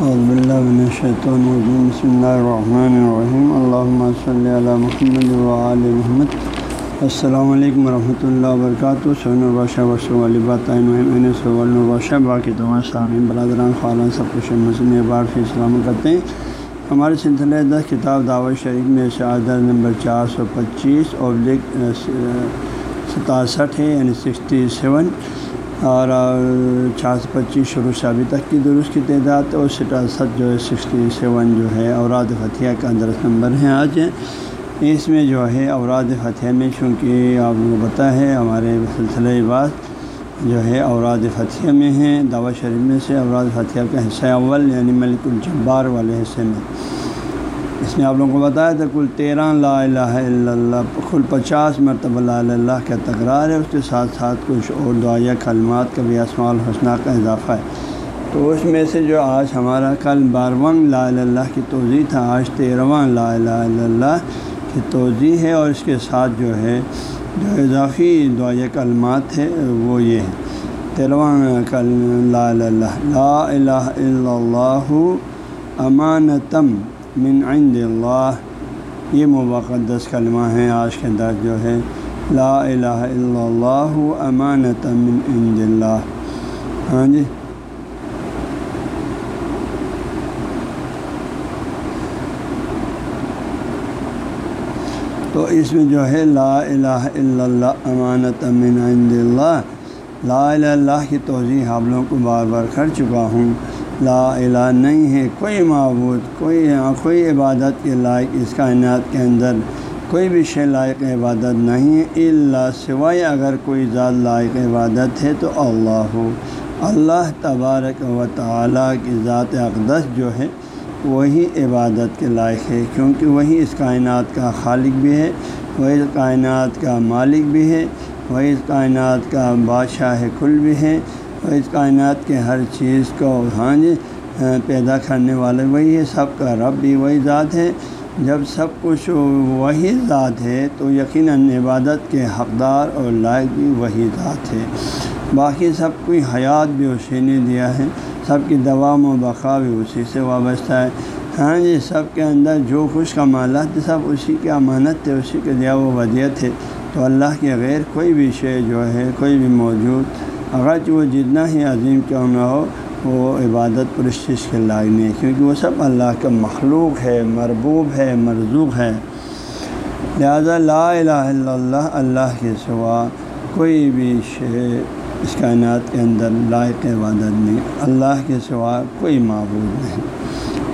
الشیطان الرجیم بسم اللہ الرحمن الرحیم اللہم صلی علی محمد وعلی محمد. السلام علیکم ورحمۃ اللہ وبرکاتہ سہن سون الباشہ ورثہ علیبۃن صبح باقی تمام سامعین برادران، خالان، سب کچھ مسلم بار فی اسلام کرتے ہیں. ہمارے سلسلہ دس کتاب دعوت شریف میں شہادر نمبر چار سو پچیس ابلک ستاسٹھ ہے یعنی سکسٹی سیون اور چار سو پچیس شروع سے ابھی تک کی درست کی تعداد اور ستاسٹھ جو ہے، سکسٹی سیون جو ہے، اوراد فتح کا درس نمبر ہے آج۔ اس میں جو ہے، اوراد فتح میں چونکہ آپ کو پتہ ہے، ہمارے سلسلہ بعد جو ہے، اوراد فتح میں ہیں۔ دعوت شریف میں سے اوراد فتح کا حصہ اول یعنی ملک الجبار والے حصے میں۔ اس میں آپ لوگوں کو بتایا تھا، کل تیرہ لا الہ الا اللہ، کل پچاس مرتبہ لا الہ اللہ کا تکرار ہے، اس کے ساتھ ساتھ کچھ اور دعائیہ، کلمات کا بھی اسماع الحسنہ کا اضافہ ہے۔ تو اس میں سے جو آج ہمارا کل بارہواں لا الہ اللہ کی توضیع تھا، آج تیرہواں لا الہ الا اللہ کی توضیع ہے، اور اس کے ساتھ جو ہے، جو اضافی دعائیہ، کلمات ہے وہ یہ ہے تیرواں کل لا اللہ، لا الہ الا اللہ، امانتم۔ من عند اللہ۔ یہ مبقدس کلمہ ہیں آج کے درد جو ہے۔ لا الہ الا اللہ امانت من عند اللہ۔ ہاں جی۔ تو اس میں جو ہے، لا الہ الا اللہ امانت من عند اللہ۔ لا الہ اللہ کی توضیح آپ لوگوں کو بار بار کر چکا ہوں۔ لا الہ نہیں ہے، کوئی معبود، کوئی کوئی عبادت کے لائق اس کائنات کے اندر کوئی بھی شے لائق عبادت نہیں ہے اللہ سوائے اگر کوئی ذات لائق عبادت ہے تو اللہ ہو اللہ تبارک و تعالیٰ کی ذات اقدس جو ہے وہی عبادت کے لائق ہے، کیونکہ وہی اس کائنات کا خالق بھی ہے، وہی کائنات کا مالک بھی ہے، وہی اس کائنات کا بادشاہ کل بھی ہے۔ اس کائنات کے ہر چیز کو ہاں جی پیدا کرنے والے، وہی ہے، سب کا رب بھی وہی ذات ہے۔ جب سب کچھ وہی ذات ہے، تو یقیناً عبادت کے حقدار اور لائق بھی وہی ذات ہے۔ باقی سب کوئی حیات بھی اسی نے دیا ہے۔ سب کی دوا و بقا بھی اسی سے وابستہ ہے۔ ہاں جی سب کے اندر جو خوش کمالات سب اسی کی امانت تھے اسی کے دیا وہ ودیت ہے۔ تو اللہ کے غیر کوئی بھی شے جو ہے، کوئی بھی موجود اگرچہ وہ جتنا ہی عظیم کیوں نہ ہو، وہ عبادت پر اس چیز کے لائق نہیں ہے، کیونکہ وہ سب اللہ کا مخلوق ہے، مربوب ہے، مرزوق ہے۔ لہذا لا الہ الا اللہ اللہ کے سوا کوئی بھی شے اس کائنات کے اندر لائق عبادت نہیں، اللہ کے سوا کوئی معبود نہیں۔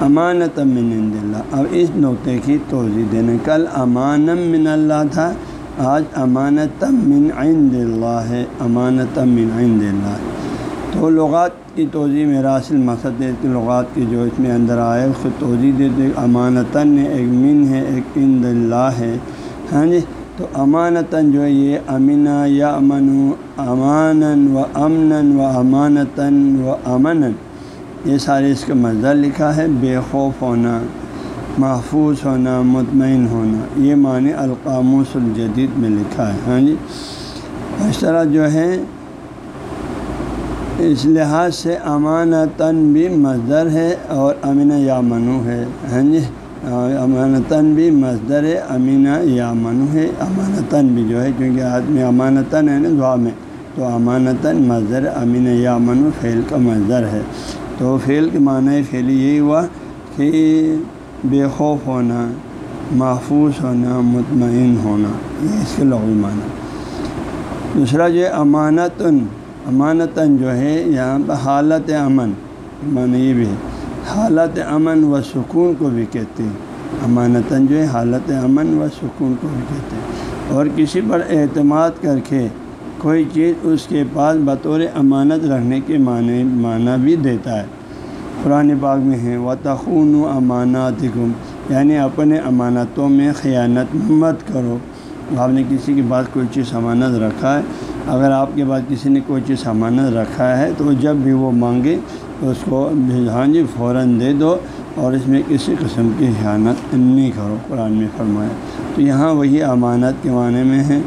امانت من اللہ۔ اب اس نقطے کی توضیع دینے، کل امانم من اللہ تھا آج امانت من عند اللہ ہے، امانت من عند اللہ۔ تو لغات کی توضیع میں راسل مقصد ہے کہ لغات کی جو اس میں اندر آئے اس کو توضیع دیتے امانتاً ایک من ہے، ایک عند اللہ ہے۔ ہاں جی؟ تو امانتاً جو ہے، یہ امنا یا امن امان و امن و امانتاً و امن یہ سارے اس کا مزہ لکھا ہے، بے خوف ہونا۔ محفوظ ہونا، مطمئن ہونا، یہ معنی القاموس الجدید میں لکھا ہے۔ ہاں جی؟ اس طرح جو ہے، اس لحاظ سے امانتاً بھی مزدر ہے اور امینہ یا منو ہے۔ ہاں جی؟ امانتاً بھی مزدر ہے، امینہ یا منو ہے، امانتاً بھی جو ہے، کیونکہ آدمی امانتاً ہے نا دعا میں، تو امانتاً مزدر امینہ یا منو فعل کا مزدر ہے۔ تو فعل کے معنی فعل یہی ہوا کہ بے خوف ہونا، محفوظ ہونا، مطمئن ہونا، یہ اس کے لغوی معنی دوسرا جو ہے امانتاً امانتاً جو ہے، یہاں پہ حالت امن، معنی یہ بھی ہے۔ حالت امن و سکون کو بھی کہتے ہیں۔ امانتاً جو ہے، حالت امن و سکون کو بھی کہتے ہیں۔ اور کسی پر اعتماد کر کے کوئی چیز اس کے پاس بطور امانت رکھنے کے معنی معنی بھی دیتا ہے۔ قرآن باغ میں ہے و تخون و امانات یعنی اپنے امانتوں میں خیانت مت کرو۔ آپ نے کسی کے پاس کوئی چیز امانت رکھا ہے؟ اگر آپ کے پاس کسی نے کوئی چیز امانت رکھا ہے، تو جب بھی وہ مانگے، تو اس کو ہاں جی فوراً دے دو اور اس میں کسی قسم کی خیانت نہیں کرو۔ قرآن میں فرمایا۔ تو یہاں وہی امانت کے معنی میں ہے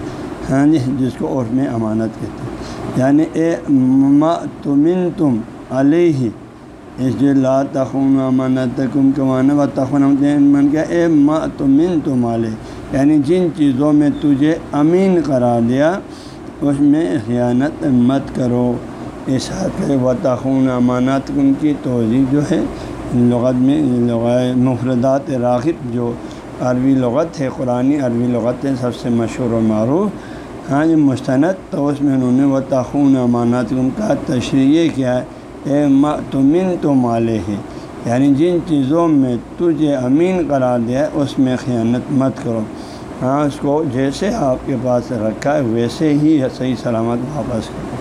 ہاں جی جس کو عرف میں امانت کہتے ہیں۔ یعنی اے تمن تم علیہ اس جو لا تخون امانت کم کمانا و تخن من کیا اے تمن تمالے یعنی جن چیزوں میں تجھے امین قرار دیا، اس میں خیانت مت کرو۔ اس حد و تخون امانت ان کی توضیع جو ہے، لغت میں مفردات راغب جو عربی لغت ہے قرآن عربی لغت ہے سب سے مشہور و معروف۔ ہاں یہ مستند، تو اس میں انہوں نے وہ تخون امانات ان کا تشریح کیا ہے۔ تمن تو مالے ہے یعنی جن چیزوں میں تجھے امین قرار دیا اس میں خیانت مت کرو۔ ہاں اس کو جیسے آپ کے پاس رکھا ہے، ویسے ہی صحیح سلامت واپس کرو۔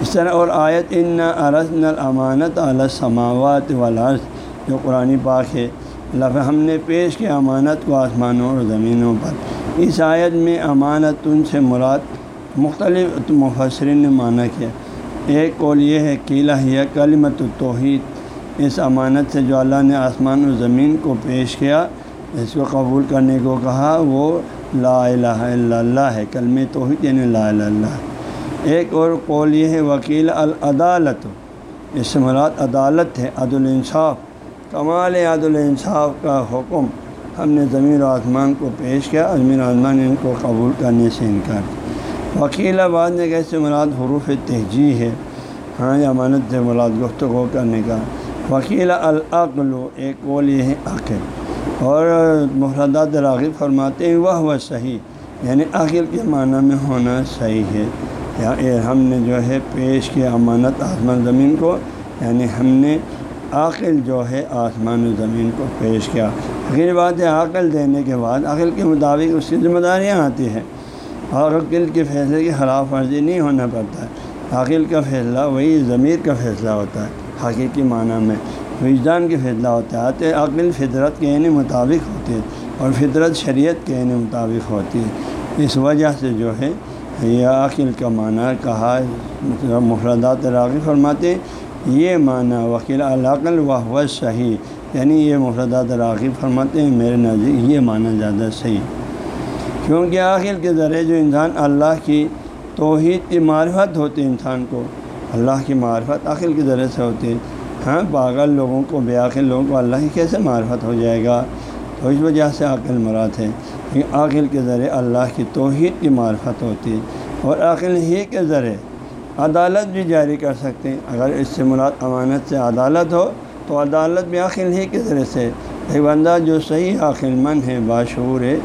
اس طرح اور آیت ان عرض نل امانت علیہ سماوات والارض جو قرآن پاک ہے لف ہم نے پیش کیا امانت کو آسمانوں اور زمینوں پر۔ اس آیت میں امانت ان سے مراد مختلف مفسرین نے معنی کیا۔ ایک قول یہ ہے قلعہ یا کلمت توحید اس امانت سے جو اللہ نے آسمان و زمین کو پیش کیا، اس کو قبول کرنے کو کہا، وہ لا الہ الا اللہ ہے کلم توحید یعنی لا الہ اللہ۔ ایک اور قول یہ ہے، وکیل العدالت۔ اس سے مراد عدالت ہے، عدل انصاف۔ کمال عدل انصاف کا حکم۔ ہم نے زمین و آسمان کو پیش کیا، زمین و آسمان نے ان کو قبول کرنے سے انکار۔ کیا وکیل آباد نے کیسے مراد حروف تہجی ہے۔ ہاں امانت سے مراد گفتگو کرنے کا۔ وکیل العقل، ایک قول یہ ہے عقل اور محردات راغب فرماتے ہیں، وہ وہ صحیح۔ یعنی عقل کے معنی میں ہونا صحیح ہے۔ یا ہم نے جو ہے پیش کیا امانت آسمان زمین کو۔ یعنی ہم نے عقل جو ہے آسمان و زمین کو پیش کیا۔ عقیل بات ہے عقل دینے کے بعد عقل کے مطابق اس کی ذمہ داریاں آتی ہیں۔ اور عقل کے فیصلے کی خلاف ورزی نہیں ہونا پڑتا۔ ہے عقل کا فیصلہ وہی ضمیر کا فیصلہ ہوتا ہے۔ حقیقی معنی میں وجدان کے فیصلہ ہوتا ہے تو عقل فطرت کے عین مطابق ہوتی ہے اور فطرت شریعت کے عین مطابق ہوتی ہے۔ اس وجہ سے جو ہے، یہ عقل کا معنی کہا مفردات راغب فرماتے یہ معنی وکیل العقل و صحیح یعنی یہ مفردات راغب فرماتے ہیں، میرے نزدیک یہ معنی زیادہ صحیح۔ کیونکہ آخر کے ذریعے جو انسان اللہ کی توحید کی معرفت ہوتی ہے انسان کو، اللہ کی معرفت عقل کے ذریعے سے ہوتی ہے ہاں پاگل لوگوں کو، بے عقل لوگوں کو اللہ کی کیسے معرفت ہو جائے گا؟ تو اس وجہ سے عقل مراد ہے عقل کے ذریعے اللہ کی توحید کی معرفت ہوتی ہے اور عقل ہی کے ذریعے عدالت بھی جاری کر سکتے ہیں۔ اگر اس سے مراد امانت سے عدالت ہو، تو عدالت بھی عقل ہی کے ذریعے سے ایک بندہ جو صحیح عقل مند ہے، باشعور ہے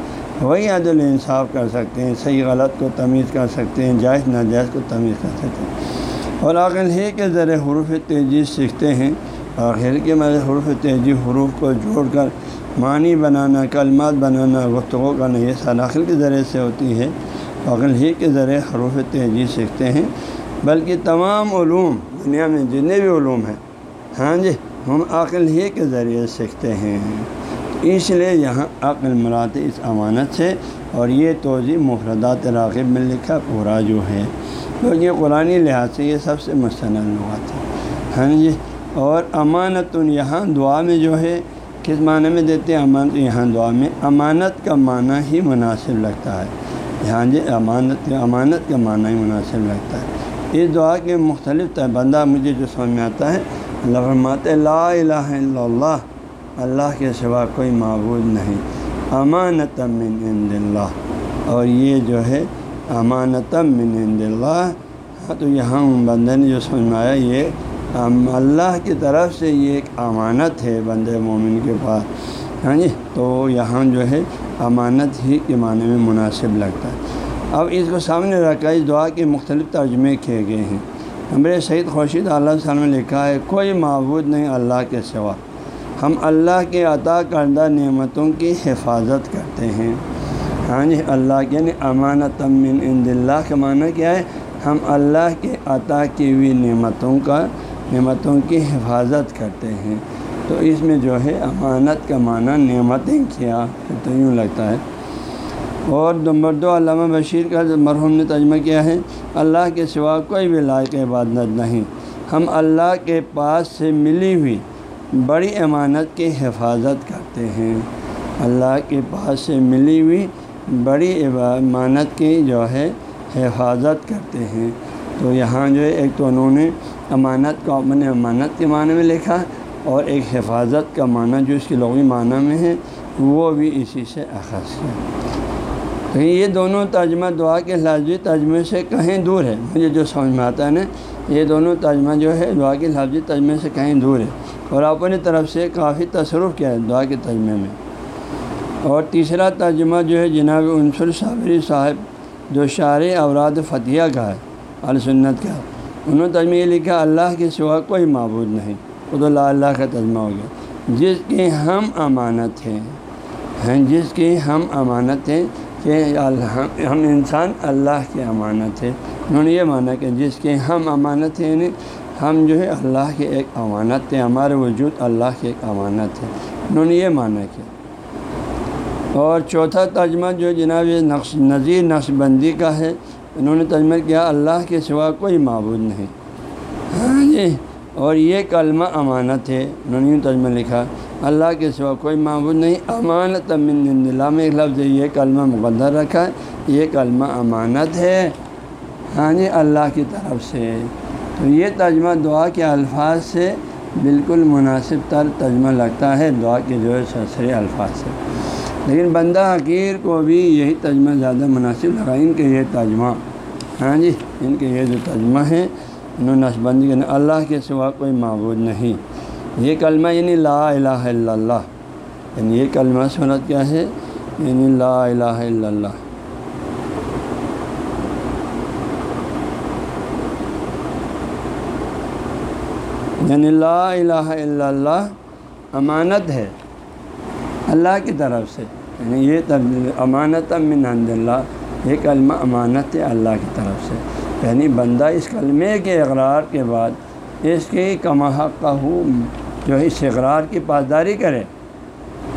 وہی عدل انصاف کر سکتے ہیں، صحیح غلط کو تمیز کر سکتے ہیں، جائز ناجائز کو تمیز کر سکتے ہیں۔ اور عقل ہی کے ذریعے حروف تیزی سیکھتے ہیں، آخر کے میں حروف تیزی حروف کو جوڑ کر معنی بنانا، کلمات بنانا، گفتگو کرنا، یہ سارا عقل کے ذریعے سے ہوتی ہے۔ عقل ہی کے ذریعے حروف تیزی سیکھتے ہیں۔ بلکہ تمام علوم، دنیا میں جتنے بھی علوم ہیں ہاں جی ہم عقل ہی کے ذریعے سیکھتے ہیں۔ اس لیے یہاں عقل مراد اس امانت سے اور یہ توضیع مفردات راغب میں لکھا پورا جو ہے۔ کیونکہ قرآن لحاظ سے یہ سب سے مستند لغات ہے۔ ہاں جی اور امانت یہاں دعا میں جو ہے، کس معنی میں دیتے ہیں؟ امانت یہاں دعا میں امانت کا معنی ہی مناسب لگتا ہے۔ یہاں جی امانت امانت کا معنی ہی مناسب لگتا ہے۔ اس دعا کے مختلف بندہ مجھے جو سمجھ میں آتا ہے فرماتے لا الہ الا اللہ اللہ کے سوا کوئی معبود نہیں۔ امانت من عند اللہ۔ اور یہ جو ہے امانت من عند اللہ۔ ہاں تو یہاں بندے نے جو سنایا یہ اللہ کی طرف سے یہ ایک امانت ہے بند مومن کے پاس۔ ہاں جی تو یہاں جو ہے، امانت ہی کے معنی میں مناسب لگتا ہے۔ اب اس کو سامنے رکھا، اس دعا کے مختلف ترجمے کیے گئے ہیں۔ ہمارے سعید خوشید اللہ نے لکھا ہے، کوئی معبود نہیں اللہ کے سوا۔ ہم اللہ کے عطا کردہ نعمتوں کی حفاظت کرتے ہیں۔ ہاں جی اللہ کے یعنی امانت من عند اللہ کا معنی کیا ہے؟ ہم اللہ کے عطا کی ہوئی نعمتوں کا، نعمتوں کی حفاظت کرتے ہیں۔ تو اس میں جو ہے امانت کا معنی نعمتیں کیا، تو یوں لگتا ہے۔ اور نمبر دو، علامہ بشیر کا مرحوم نے ترجمہ کیا ہے، اللہ کے سوا کوئی بھی لائق عبادت نہیں۔ ہم اللہ کے پاس سے ملی ہوئی بڑی امانت کی حفاظت کرتے ہیں۔ اللہ کے پاس سے ملی ہوئی بڑی امانت کی جو ہے حفاظت کرتے ہیں۔ تو یہاں جو ہے ایک تو انہوں نے امانت کو اپنے امانت کے معنی میں لکھا اور ایک حفاظت کا معنی جو اس کی لغوی معنی میں ہے وہ بھی اسی سے اخذ کیا۔ یہ دونوں ترجمہ دعا کے لفظی ترجمے سے کہیں دور ہے۔ مجھے جو سمجھ میں آتا ہے نا، یہ دونوں ترجمہ جو ہے دعا کے لفظی ترجمے سے کہیں دور ہے۔ اور اپنی طرف سے کافی تصرف کیا ہے دعا کے ترجمے میں۔ اور تیسرا ترجمہ جو ہے جناب عنصر صابری صاحب، جو شاعر اوراد فتح کا ہے السنت کا۔ انہوں نے ترجمہ یہ لکھا، اللہ کے سوا کوئی معبود نہیں۔ خود اللہ اللہ کا ترجمہ ہو گیا۔ جس کی ہم امانت ہیں ہیں جس کی ہم امانت ہیں کہ ہم انسان اللہ کی امانت ہے انہوں نے یہ مانا کہ جس کی ہم امانت ہیں یعنی ہم جو ہے اللہ کے ایک امانت ہے ہمارے وجود اللہ کی ایک امانت ہے انہوں نے یہ مانا کیا اور چوتھا ترجمہ جو جناب نقش نظیر نقش بندی کا ہے، انہوں نے ترجمہ کیا، اللہ کے سوا کوئی معبود نہیں۔ ہاں جی اور یہ کلمہ امانت ہے، انہوں نے ترجمہ لکھا۔ اللہ کے سوا کوئی معبود نہیں، امانت من اللہ۔ میں ایک لفظ یہ کلمہ مقدر رکھا ہے، یہ کلمہ امانت ہے۔ ہاں جی اللہ کی طرف سے۔ تو یہ ترجمہ دعا کے الفاظ سے بالکل مناسب تر ترجمہ لگتا ہے، دعا کے جو ہے سرسری الفاظ سے۔ لیکن بندہ حقیر کو بھی یہی ترجمہ زیادہ مناسب لگا۔ ان کے یہ ترجمہ ہاں جی ان کے یہ جو ترجمہ ہے، انہوں نے اللہ کے سوا کوئی معبود نہیں۔ یہ کلمہ یعنی لا الہ الا اللہ۔ یعنی یہ کلمہ صورت کیا ہے؟ یعنی لا الہ الا اللہ۔ یعنی لا الہ الا اللہ امانت ہے اللہ کی طرف سے یعنی یہ تبدیل امانت من عند اللہ، یہ کلمہ امانت ہے اللہ کی طرف سے۔ یعنی بندہ اس کلمے کے اقرار کے بعد اس کی کما کا ہوں جو ہے اس اقرار کی پاسداری کرے۔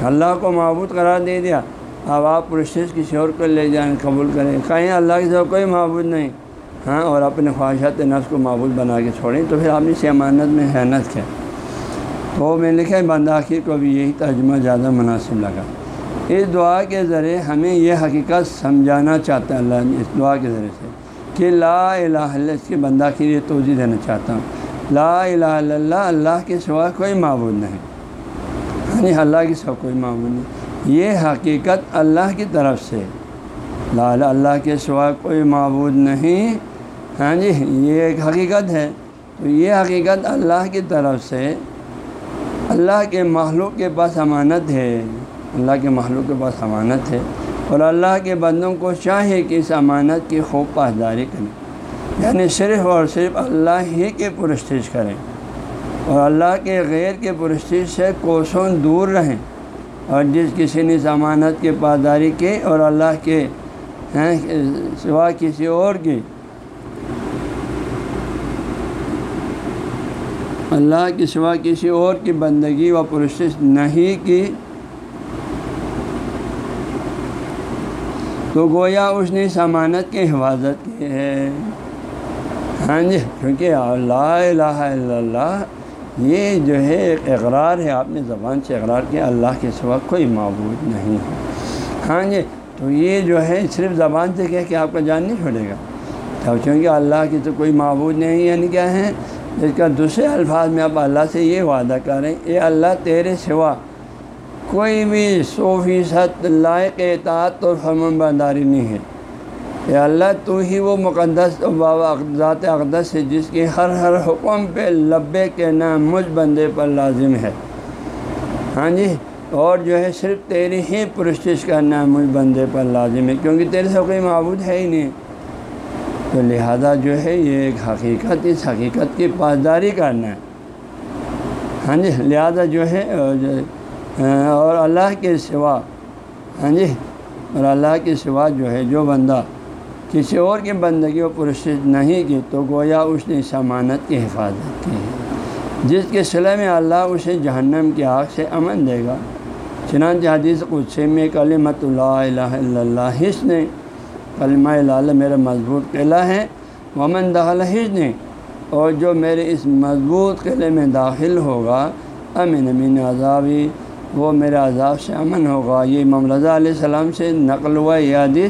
اللہ کو معبود قرار دے دیا، اب آپ پرشش کسی اور کو لے جائیں، قبول کریں۔ کہیں اللہ کی طرف کوئی معبود نہیں۔ ہاں اور اپنے خواہشات نفس کو معبود بنا کے چھوڑیں تو پھر آپ نے سے امانت میں حینت کیا۔ تو میں لکھا بنداخیر کو بھی یہی ترجمہ زیادہ مناسب لگا۔ اس دعا کے ذریعے ہمیں یہ حقیقت سمجھانا چاہتا ہے، اللہ اس دعا کے ذریعے سے کہ لا الہ الا اس کے بنداخیر یہ توجہ دینا چاہتا ہوں۔ لا الہ الا اللہ اللہ کے سوا کوئی معبود نہیں۔ یعنی اللہ کے سوا کوئی معبود نہیں۔ یہ حقیقت اللہ کی طرف سے۔ لا اللہ کے سوا کوئی معبود نہیں۔ ہاں جی یہ ایک حقیقت ہے۔ تو یہ حقیقت اللہ کی طرف سے، اللہ کے مخلوق کے پاس امانت ہے۔ اللہ کے مخلوق کے پاس امانت ہے۔ اور اللہ کے بندوں کو چاہے کہ اس امانت کی خوب پاسداری کریں۔ یعنی صرف اور صرف اللہ ہی کے پرستش کریں۔ اور اللہ کے غیر کے پرستش سے کوسوں دور رہیں۔ اور جس کسی نے اس امانت کی پاسداری کی اور اللہ کے ہاں، سوا کسی اور کی اللہ کے سوا کسی اور کی بندگی و پرشش نہیں کی۔ تو گویا اس نے اس امانت کی حفاظت کی ہے۔ ہاں جی کیونکہ اللہ الہ الا اللہ، یہ جو ہے ایک اقرار ہے، آپ نے زبان سے اقرار کیا، اللہ کے سوا کوئی معبود نہیں ہے۔ ہاں جی تو یہ جو ہے صرف زبان سے کہہ کہ آپ کا جان نہیں چھوڑے گا۔ چونکہ اللہ کی تو کوئی معبود نہیں یعنی کیا ہے؟ جس کا دوسرے الفاظ میں آپ اللہ سے یہ وعدہ کریں، اے اللہ تیرے سوا کوئی بھی سو فیصد لائق اطاعت اور فرم برداری نہیں ہے۔ اے اللہ، تو ہی وہ مقدس بابا ذات اقدس ہے، جس کی ہر ہر حکم پہ لبے کے نام مجھ بندے پر لازم ہے۔ ہاں جی اور جو ہے صرف تیری ہی پرستش کرنا مجھ بندے پر لازم ہے، کیونکہ تیرے سے کوئی معبود ہے ہی نہیں۔ تو لہذا جو ہے یہ ایک حقیقت، اس حقیقت کی پاسداری کرنا ہے۔ ہاں جی لہذا جو ہے، اور اللہ کے سوا ہاں جی اور اللہ کے سوا جو ہے، جو بندہ کسی اور کی بندگی و پرشش نہیں کی، تو گویا اس نے سمانت کی حفاظت کی ہے۔ جس کے صلاح میں اللہ اسے جہنم کی آگ سے امن دے گا۔ چنانچہ حدیث قدسے میں کلمت اللہ الہ الا اللہ حس نے کلمہ لال میرا مضبوط قلعہ ہے ومن دخل نے اور جو میرے اس مضبوط قلعے میں داخل ہوگا، امن امین عذابی، وہ میرے عذاب سے امن ہوگا۔ یہ امام رضا علیہ السلام سے نقل ہوا یادی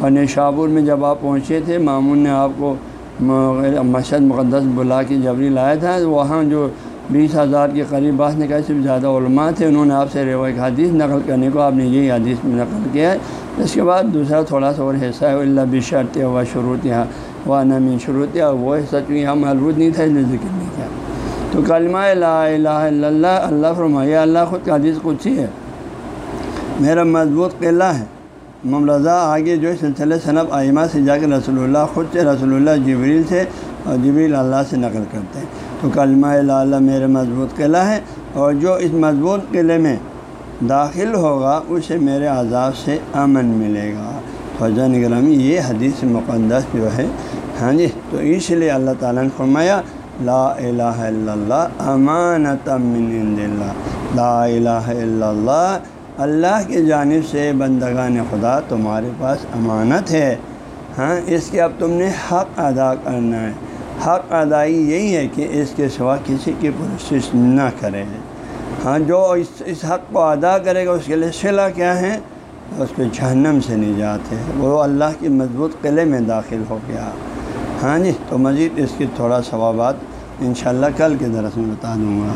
اور نشابور میں جب آپ پہنچے تھے، مامون نے آپ کو مشہد مقدس بلا کے جبری لایا تھا۔ وہاں جو بیس ہزار کے قریب بعض نے کہا صرف زیادہ علماء تھے، انہوں نے آپ سے روایت حدیث نقل کرنے کو آپ نے یہی حدیث میں نقل کیا ہے۔ اس کے بعد دوسرا تھوڑا سا اور حصہ ہے اللہ بشرط و شروط یا و نمی شروط یا وہ حصہ چونکہ ہم محلود نہیں تھا، اس لیے ذکر نہیں کیا۔ تو کلمہ لا الہ الا اللہ اللہ فرمایا اللہ خود کا حدیث کچھ ہی ہے۔ میرا مضبوط قلعہ ہے۔ ممرضہ آگے جو سلسلہ صنب آئمہ سے جا کے رسول اللہ خود سے، رسول اللہ جبریل سے اور جبریل اللہ سے نقل کرتے ہیں۔ تو کلمہ لا اللہ میرا مضبوط قلعہ ہے۔ اور جو اس مضبوط قلعے میں داخل ہوگا، اسے میرے عذاب سے امن ملے گا۔ فضا نگرامی یہ حدیث مقدس جو ہے۔ ہاں جی تو اس لیے اللہ تعالیٰ نے فرمایا، لا الہ الا اللہ، امانت من عند اللہ۔ لا الہ الا اللہ اللہ کی جانب سے بندگان خدا تمہارے پاس امانت ہے۔ ہاں اس کے اب تم نے حق ادا کرنا ہے۔ حق ادائی یہی ہے کہ اس کے سوا کسی کی پرسش نہ کرے۔ ہاں جو اس اس حق کو ادا کرے گا، اس کے لیے صلاح کیا ہے؟ اس کو جہنم سے نجات ہے۔ وہ اللہ کی مضبوط قلعے میں داخل ہو گیا۔ ہاں جی تو مزید اس کی تھوڑا ثوابات انشاءاللہ کل کے درس میں بتا دوں گا۔